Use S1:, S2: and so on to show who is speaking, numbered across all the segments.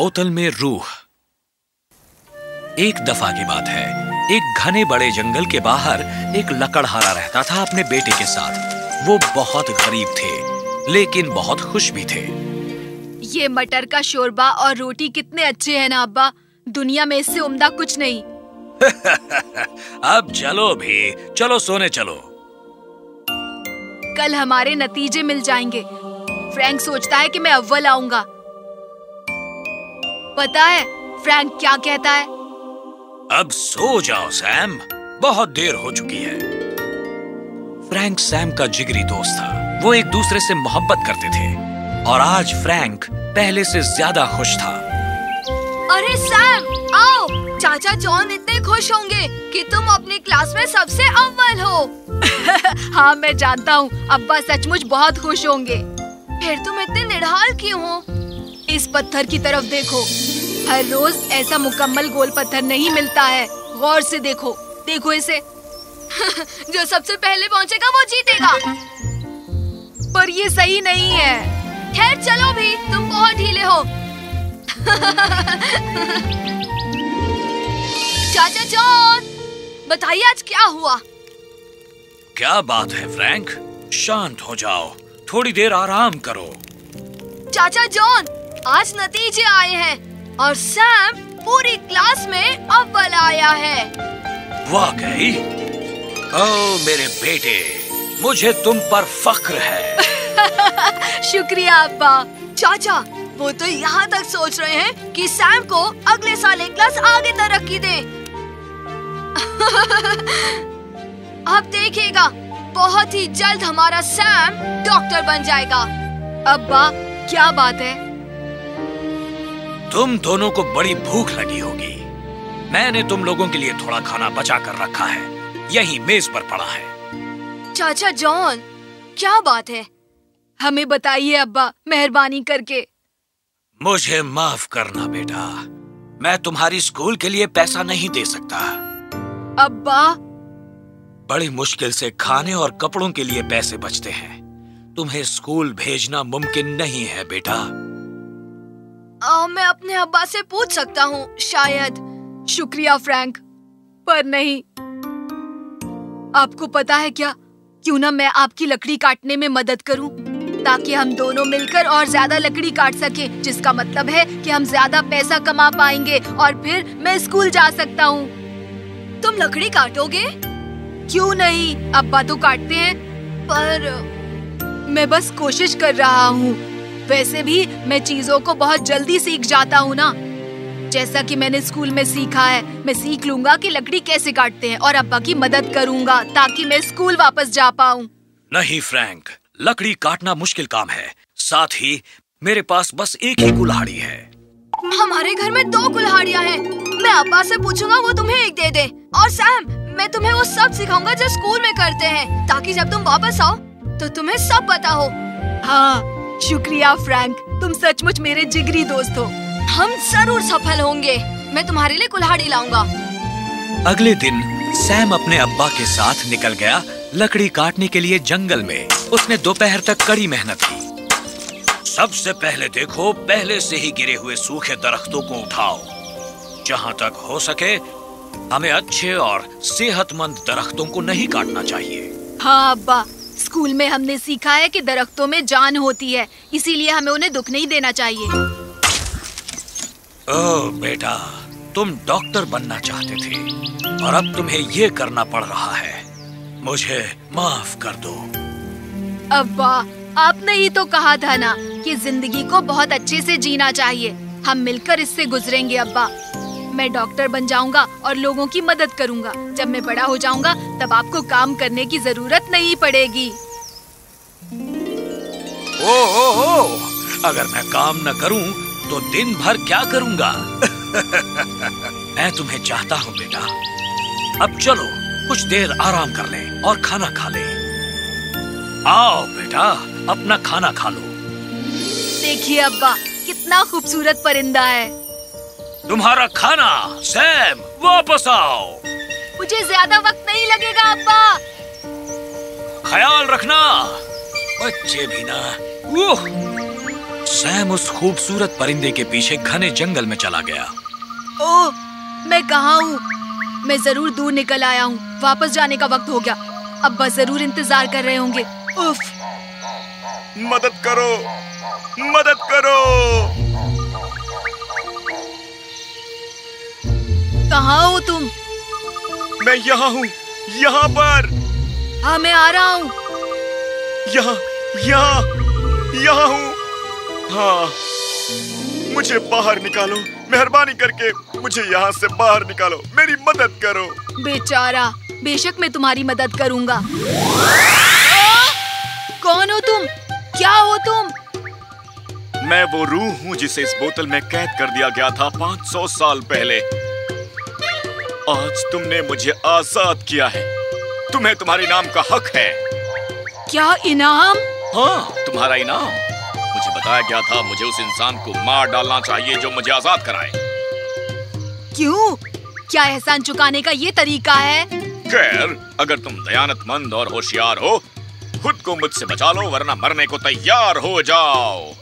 S1: बोतल में रूह। एक दफ़ा की बात है। एक घने बड़े जंगल के बाहर एक लकड़हारा रहता था अपने बेटे के साथ। वो बहुत गरीब थे लेकिन बहुत खुश भी थे।
S2: ये मटर का शोरबा और रोटी कितने अच्छे हैं ना अब्बा। दुनिया में इससे उम्दा कुछ नहीं।
S1: अब चलो भी। चलो सोने चलो।
S2: कल हमारे नतीजे मिल जाएँगे। फ्रैंक सोचता है कि मैं अव्वल आऊँगा। पता है फ्रैंक क्या कहता है?
S1: अब सो जाओ सैम। बहुत देर हो चुकी है। फ्रैंक सैम का जिगरी दोस्त था। वो एक दूसरे से मोहब्बत करते थे। और आज फ्रैंक पहले से ज़्यादा खुश था।
S2: अरे सैम आओ। चाचा जॉन इतने खुश होंगे कि तुम अपनी क्लास में सबसे अव्वल हो। हाँ मैं जानता हूँ। अब्बा सचमुच बहुत खुश होंगे। फिर तुम इतने निढाल क्यों हो? इस पत्थर की तरफ़ देखो। हर रोज ऐसा मुकम्मल गोल पत्थर नहीं मिलता है। गौर से देखो। देखो इसे। जो सबसे पहले पहुंचेगा वो जीतेगा। पर ये सही नहीं है। खैर चलो भी तुम बहुत ढीले हो। चाचा जॉन बताइए आज क्या हुआ?
S1: क्या बात है फ्रैंक? शांत हो जाओ। थोड़ी देर आराम करो।
S2: चाचा जॉन आज नतीजे आए हैं और सैम पूरी क्लास में अव्वल आया है।
S1: वाकई ओ मेरे बेटे मुझे तुम पर फक्र है।
S2: शुक्रिया अब्बा। चाचा वो तो यहाँ तक सोच रहे हैं कि सैम को अगले साल एक क्लास आगे तरक्की दे। अब देखिएगा बहुत ही जल्द हमारा सैम डॉक्टर बन जाएगा। अब्बा क्या बात है?
S1: तुम दोनों को बड़ी भूख लगी होगी। मैंने तुम लोगों के लिए थोड़ा खाना बचा कर रखा है। यही मेज पर पड़ा है।
S2: चाचा जॉन क्या बात है? हमें बताइए अब्बा मेहरबानी करके।
S1: मुझे माफ़ करना बेटा। मैं तुम्हारी स्कूल के लिए पैसा नहीं दे सकता।
S2: अब्बा?
S1: बड़ी मुश्किल से खाने और कपड़ों के लिए पैसे बचते हैं। तुम्हें स्कूल भेजना मुमकिन नहीं है बेटा।
S2: आ, मैं अपने अब्बा से पूछ सकता हूँ शायद। शुक्रिया फ्रैंक। पर नहीं। आपको पता है क्या? क्यों ना मैं आपकी लकड़ी काटने में मदद करूँ ताकि हम दोनों मिलकर और ज़्यादा लकड़ी काट सके जिसका मतलब है कि हम ज़्यादा पैसा कमा पाएँगे और फिर मैं स्कूल जा सकता हूँ। तुम लकड़ी काटोगे? क्यों नहीं? अब्बा तो काटते हैं पर मैं बस कोशिश कर रहा हूँ। वैसे भी मैं चीज़ों को बहुत जल्दी सीख जाता हूँ ना। जैसा कि मैंने स्कूल में सीखा है मैं सीख लूँगा कि लकड़ी कैसे काटते हैं और अब्बा की मदद करूँगा ताकि मैं स्कूल वापस जा पाऊँ।
S1: नहीं फ्रैंक लकड़ी काटना मुश्किल काम है। साथ ही मेरे पास बस एक ही कुल्हाड़ी है।
S2: हमारे घर में दो कुल्हाड़ियाँ हैं। मैं अब्बा से पूछूँगा वो तुम्हें एक दे दे। और सैम मैं तुम्हें वो सब सिखाऊँगा जो स्कूल में करते हैं ताकि जब तुम वापस आओ तो तुम्हें सब पता हो। हाँ शुक्रिया फ्रैंक। तुम सचमुच मेरे जिगरी दोस्त हो। हम ज़रूर सफल होंगे। मैं तुम्हारे लिए कुल्हाड़ी लाऊँगा।
S1: अगले दिन सैम अपने अब्बा के साथ निकल गया लकड़ी काटने के लिए जंगल में। उसने दोपहर तक कड़ी मेहनत की। सबसे पहले देखो पहले से ही गिरे हुए सूखे दरख्तों को उठाओ। जहाँ तक हो सके हमें अच्छे और सेहतमंद दरख्तों को नहीं काटना चाहिए।
S2: हाँ अब्बा। स्कूल में हमने सीखा है कि दरख्तों में जान होती है इसीलिए हमें उन्हें दुख नहीं देना चाहिए।
S1: ओ बेटा तुम डॉक्टर बनना चाहते थे और अब तुम्हें ये करना पड़ रहा है। मुझे माफ़ कर दो।
S2: अब्बा आपने ही तो कहा था ना कि ज़िंदगी को बहुत अच्छे से जीना चाहिए। हम मिलकर इससे गुजरेंगे अब्बा। मैं डॉक्टर बन जाऊँगा और लोगों की मदद करूँगा। जब मैं बड़ा हो जाऊँगा तब आपको काम करने की ज़रूरत नहीं पड़ेगी।
S1: ओ, ओ, ओ, अगर मैं काम न करूँ तो दिन भर क्या करूँगा? मैं तुम्हें चाहता हूँ बेटा। अब चलो कुछ देर आराम कर ले और खाना खा ले। आओ बेटा अपना खाना खा लो।
S2: देखिए अब्बा कितना खूबसूरत परिंदा है।
S1: तुम्हारा खाना सैम वापस आओ।
S2: मुझे ज़्यादा वक्त नहीं लगेगा अब्बा।
S1: ख्याल रखना। बच्चे भी ना। सैम उस खूबसूरत परिंदे के पीछे घने जंगल में चला गया।
S2: ओह मैं कहाँ हूँ? मैं ज़रूर दूर निकल आया हूँ। वापस जाने का वक्त हो गया। अब्बा ज़रूर इंतज़ार कर रहे होंगे। उफ!
S3: मदद करो। मदद करो। मैं यहाँ हूँ यहाँ पर।
S2: हाँ मैं आ रहा हूँ।
S3: यहाँ यहाँ यहाँ हूँ। हाँ मुझे बाहर निकालो मेहरबानी करके मुझे यहाँ से बाहर निकालो। मेरी मदद करो।
S2: बेचारा बेशक मैं तुम्हारी मदद करूँगा! कौन हो तुम? क्या हो तुम?
S3: मैं वो रूह हूँ जिसे इस बोतल में कैद कर दिया गया था 500 साल पहले। आज तुमने मुझे आज़ाद किया है। तुम्हें तुम्हारे नाम का हक है।
S2: क्या इनाम?
S3: हाँ तुम्हारा इनाम। मुझे बताया गया था मुझे उस इंसान को मार डालना चाहिए जो मुझे आज़ाद कराए।
S2: क्यों? क्या एहसान चुकाने का ये तरीका है?
S3: खैर अगर तुम दयानतमंद और होशियार हो खुद को मुझसे बचा लो वरना मरने को तैयार हो जाओ।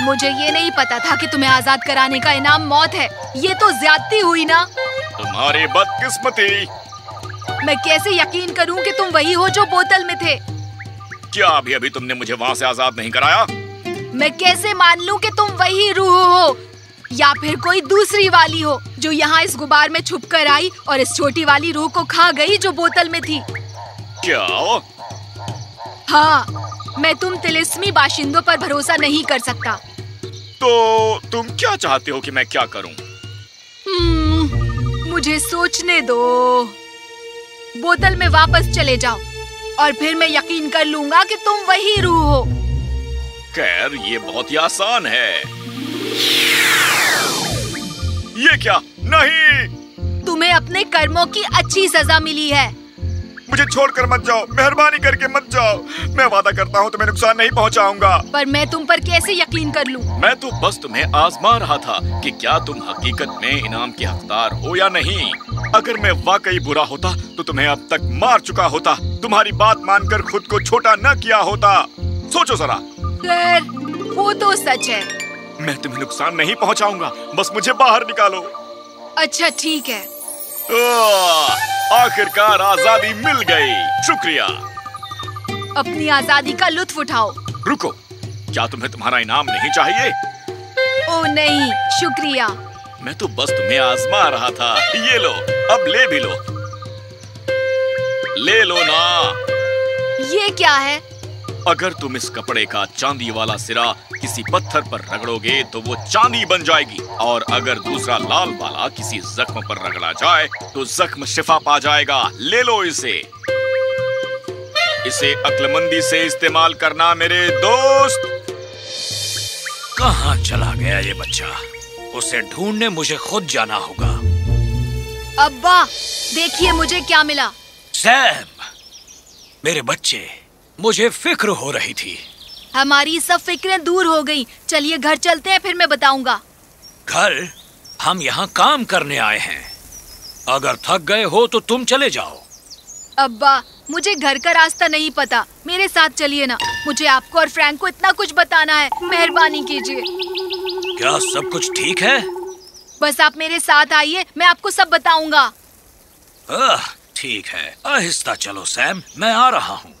S2: मुझे ये नहीं पता था कि तुम्हें आज़ाद कराने का इनाम मौत है। ये तो ज्यादती हुई ना?
S3: तुम्हारी बदकिस्मती।
S2: मैं कैसे यकीन करूँ कि तुम वही हो जो बोतल में थे?
S3: क्या अभी अभी तुमने मुझे वहाँ से आज़ाद नहीं कराया?
S2: मैं कैसे मान लूँ कि तुम वही रूह हो? या फिर कोई दूसरी वाली हो जो यहाँ इस गुबार में छुप कर आई और इस छोटी वाली रूह को खा गई जो बोतल में थी?
S3: क्या
S2: हाँ? मैं तुम तिलिस्मी बाशिंदों पर भरोसा नहीं कर सकता।
S3: तो तुम क्या चाहते हो कि मैं क्या करूँ?
S2: मुझे सोचने दो। बोतल में वापस चले जाओ और फिर मैं यकीन कर लूँगा कि तुम वही रूह हो।
S3: खैर ये बहुत ही आसान है। ये क्या? नहीं!
S2: तुम्हें अपने कर्मों की अच्छी सजा मिली है।
S3: मुझे छोड़कर मत जाओ। मेहरबानी करके मत जाओ। मैं वादा करता हूँ तुम्हें नुकसान नहीं पहुँचाऊँगा।
S2: पर मैं तुम पर कैसे यकीन कर लूँ?
S3: मैं तो बस तुम्हें आजमा रहा था कि क्या तुम हकीकत में इनाम के हकदार हो या नहीं। अगर मैं वाकई बुरा होता तो तुम्हें अब तक मार चुका होता। तुम्हारी बात मानकर खुद को छोटा न किया होता। सोचो जरा।
S2: वो तो सच है।
S3: मैं तुम्हें नुकसान नहीं पहुंचाऊँगा। बस मुझे बाहर निकालो।
S2: अच्छा ठीक है।
S3: आखिरकार आज़ादी मिल गई। शुक्रिया।
S2: अपनी आज़ादी का लुत्फ उठाओ।
S3: रुको। क्या तुम्हें तुम्हारा इनाम नहीं चाहिए?
S2: ओ नहीं शुक्रिया।
S3: मैं तो बस तुम्हें आजमा रहा था। ये लो अब ले भी लो। ले लो ना।
S2: ये क्या है?
S3: अगर तुम इस कपड़े का चांदी वाला सिरा किसी पत्थर पर रगड़ोगे तो वो चांदी बन जाएगी। और अगर दूसरा लाल वाला किसी जख्म पर रगड़ा जाए तो जख्म शिफा पा जाएगा। ले लो इसे। इसे अक्लमंदी से इस्तेमाल करना मेरे दोस्त।
S1: कहाँ चला गया ये बच्चा? उसे ढूँढने मुझे खुद जाना होगा।
S2: अब्बा देखिए मुझे क्या मिला।
S1: सैम मेरे बच्चे। मुझे फ़िक्र हो रही थी।
S2: हमारी सब फिक्रें दूर हो गई। चलिए घर चलते हैं फिर मैं बताऊँगा।
S1: घर? हम यहाँ काम करने आए हैं। अगर थक गए हो तो तुम चले जाओ।
S2: अब्बा मुझे घर का रास्ता नहीं पता। मेरे साथ चलिए ना। मुझे आपको और फ्रैंक को इतना कुछ बताना है। मेहरबानी कीजिए।
S1: क्या सब कुछ ठीक है?
S2: बस आप मेरे साथ आइए मैं आपको सब बताऊँगा।
S1: ठीक है। आहिस्ता चलो सैम। मैं आ रहा हूँ।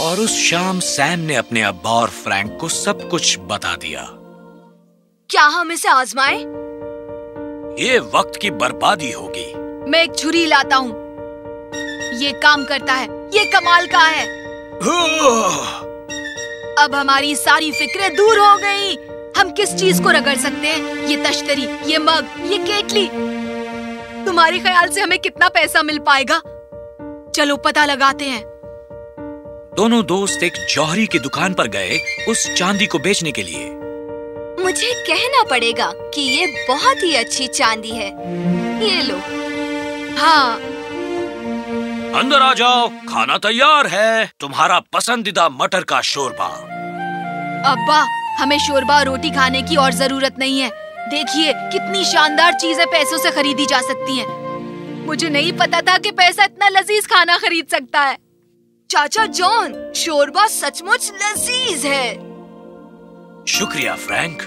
S1: और उस शाम सैम ने अपने अब्बा और फ्रैंक को सब कुछ बता दिया।
S2: क्या हम इसे आजमाएँ?
S1: ये वक्त की बर्बादी होगी।
S2: मैं एक छुरी लाता हूँ। ये काम करता है। ये कमाल का है। अब हमारी सारी फिक्रें दूर हो गई। हम किस चीज़ को रगड़ सकते हैं? ये तश्तरी ये मग ये केटली तुम्हारे ख्याल से हमें कितना पैसा मिल पाएगा? चलो पता लगाते हैं।
S1: दोनों दोस्त एक जौहरी की दुकान पर गए उस चांदी को बेचने के लिए।
S4: मुझे कहना पड़ेगा कि ये बहुत ही अच्छी चांदी है। ये लो।
S2: हाँ।
S1: अंदर आ जाओ खाना तैयार है। तुम्हारा पसंदीदा मटर का शोरबा।
S2: अब्बा हमें शोरबा और रोटी खाने की और ज़रूरत नहीं है। देखिए कितनी शानदार चीज़ें पैसों से खरीदी जा सकती हैं। मुझे नहीं पता था कि पैसा इतना लजीज खाना खरीद सकता है।
S4: चाचा जॉन शोरबा सचमुच लजीज है।
S1: शुक्रिया फ्रैंक।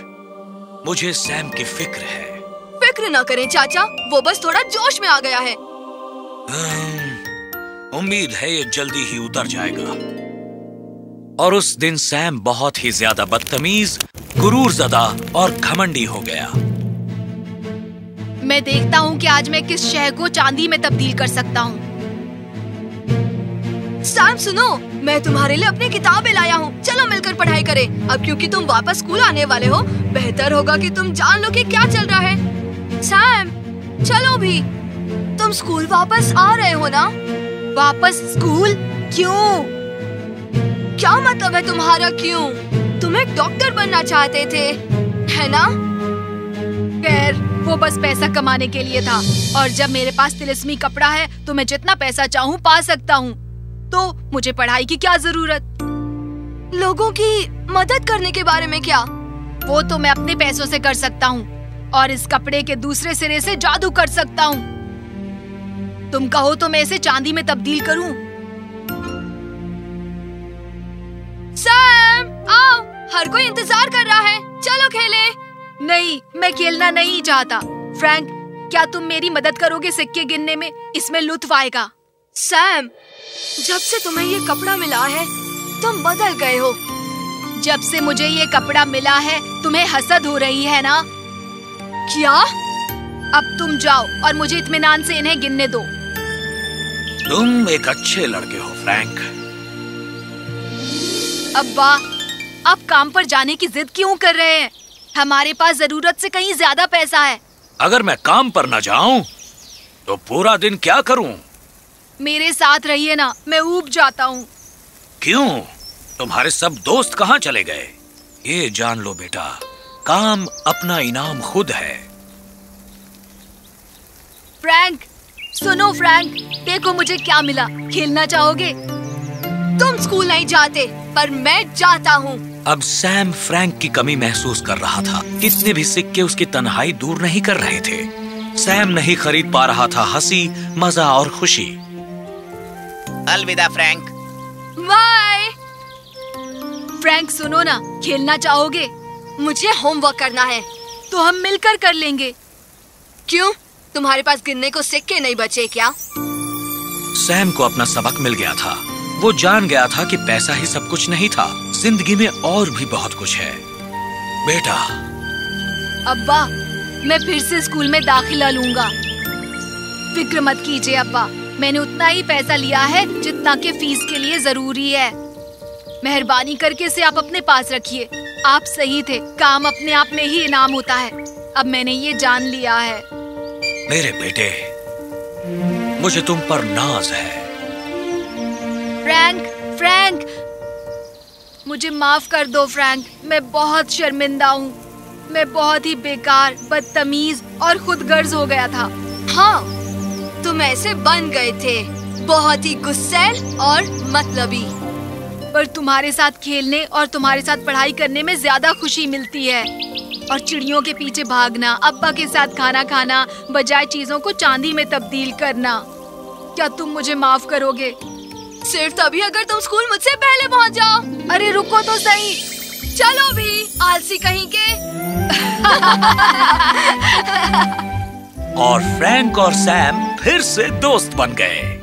S1: मुझे सैम की फ़िक्र है।
S2: फ़िक्र ना करें चाचा वो बस थोड़ा जोश में आ गया है।
S1: उम्मीद है ये जल्दी ही उतर जाएगा। और उस दिन सैम बहुत ही ज़्यादा बदतमीज गुरूर जदा और घमंडी हो गया।
S2: मैं देखता हूँ कि आज मैं किस शह को चांदी में तब्दील कर सकता हूँ। सैम सुनो, मैं तुम्हारे लिए अपनी किताबें लाया हूँ। चलो मिलकर पढ़ाई करें। अब क्योंकि तुम वापस स्कूल आने वाले हो, बेहतर होगा कि तुम जान लो कि क्या चल रहा है। सैम चलो भी। तुम स्कूल वापस आ रहे हो ना? वापस स्कूल? क्यों? क्या मतलब है तुम्हारा क्यों? तुम एक डॉक्टर बनना चाहते थे, है ना? खैर, वो बस पैसा कमाने के लिए था। और जब मेरे पास तिलिस्मी कपड़ा है तो मैं जितना पैसा चाहूँ, पा सकता हूँ। तो मुझे पढ़ाई की क्या ज़रूरत? लोगों की मदद करने के बारे में क्या? वो तो मैं अपने पैसों से कर सकता हूँ और इस कपड़े के दूसरे सिरे से जादू कर सकता हूँ। तुम कहो तो मैं इसे चांदी में तब्दील करूँ। सैम, आओ, हर कोई इंतज़ार कर रहा है। चलो खेले। नहीं, मैं खेलना नहीं चाहता। फ्रैंक, क्या तुम मेरी मदद करोगे सिक्के गिनने में? इसमें लुत्फ आएगा। सैम जब से तुम्हें ये कपड़ा मिला है तुम बदल गए हो। जब से मुझे ये कपड़ा मिला है तुम्हें हसद हो रही है ना? क्या? अब तुम जाओ और मुझे इत्मीनान से इन्हें गिनने दो।
S1: तुम एक अच्छे लड़के हो फ्रैंक।
S2: अब्बा आप काम पर जाने की जिद क्यों कर रहे हैं? हमारे पास ज़रूरत से कहीं ज़्यादा पैसा है।
S1: अगर मैं काम पर न जाऊँ तो पूरा दिन क्या करूँ?
S2: मेरे साथ रहिए ना मैं ऊब जाता हूँ।
S1: क्यों? तुम्हारे सब दोस्त कहाँ चले गए? ये जान लो बेटा काम अपना इनाम खुद है।
S2: फ्रैंक सुनो फ्रैंक देखो मुझे क्या मिला। खेलना चाहोगे? तुम स्कूल नहीं जाते पर मैं जाता हूँ।
S1: अब सैम फ्रैंक की कमी महसूस कर रहा था। कितने भी सिक्के उसकी तन्हाई दूर नहीं कर रहे थे। सैम नहीं खरीद पा रहा था हँसी मज़ा और खुशी।
S5: अलविदा फ्रैंक।
S2: बाय। फ्रैंक सुनो ना खेलना चाहोगे? मुझे होमवर्क करना है तो हम मिलकर कर लेंगे। क्यों? तुम्हारे पास गिनने को सिक्के नहीं बचे क्या?
S1: सैम को अपना सबक मिल गया था। वो जान गया था कि पैसा ही सब कुछ नहीं था। ज़िंदगी में और भी बहुत कुछ है। बेटा।
S2: अब्बा मैं फिर से स्कूल में दाखिला लूँगा। फ़िक्र मत कीजिए अब्बा। मैंने उतना ही पैसा लिया है जितना के फ़ीस के लिए ज़रूरी है। मेहरबानी करके इसे आप अपने पास रखिए। आप सही थे। काम अपने आप में ही इनाम होता है। अब मैंने ये जान लिया है।
S1: मेरे बेटे मुझे तुम पर नाज है।
S2: Frank Frank! मुझे माफ़ कर दो फ्रैंक। मैं बहुत शर्मिंदा हूँ। मैं बहुत ही बेकार बदतमीज और खुदगर्ज हो गया था। हाँ तुम ऐसे बन गए थे। बहुत ही गुस्सैल और मतलबी। पर तुम्हारे साथ खेलने और तुम्हारे साथ पढ़ाई करने में ज़्यादा खुशी मिलती है। और चिड़ियों के पीछे भागना, अब्बा के साथ खाना खाना, बजाय चीज़ों को चांदी में तब्दील करना। क्या तुम मुझे माफ़ करोगे? सिर्फ़ तभी अगर तुम स्कूल मुझसे पहले पहुँच जाओ। अरे, रुको तो सही। चलो भी, आलसी कहीं के।
S1: और फ्रैंक और सैम फिर से दोस्त बन गए।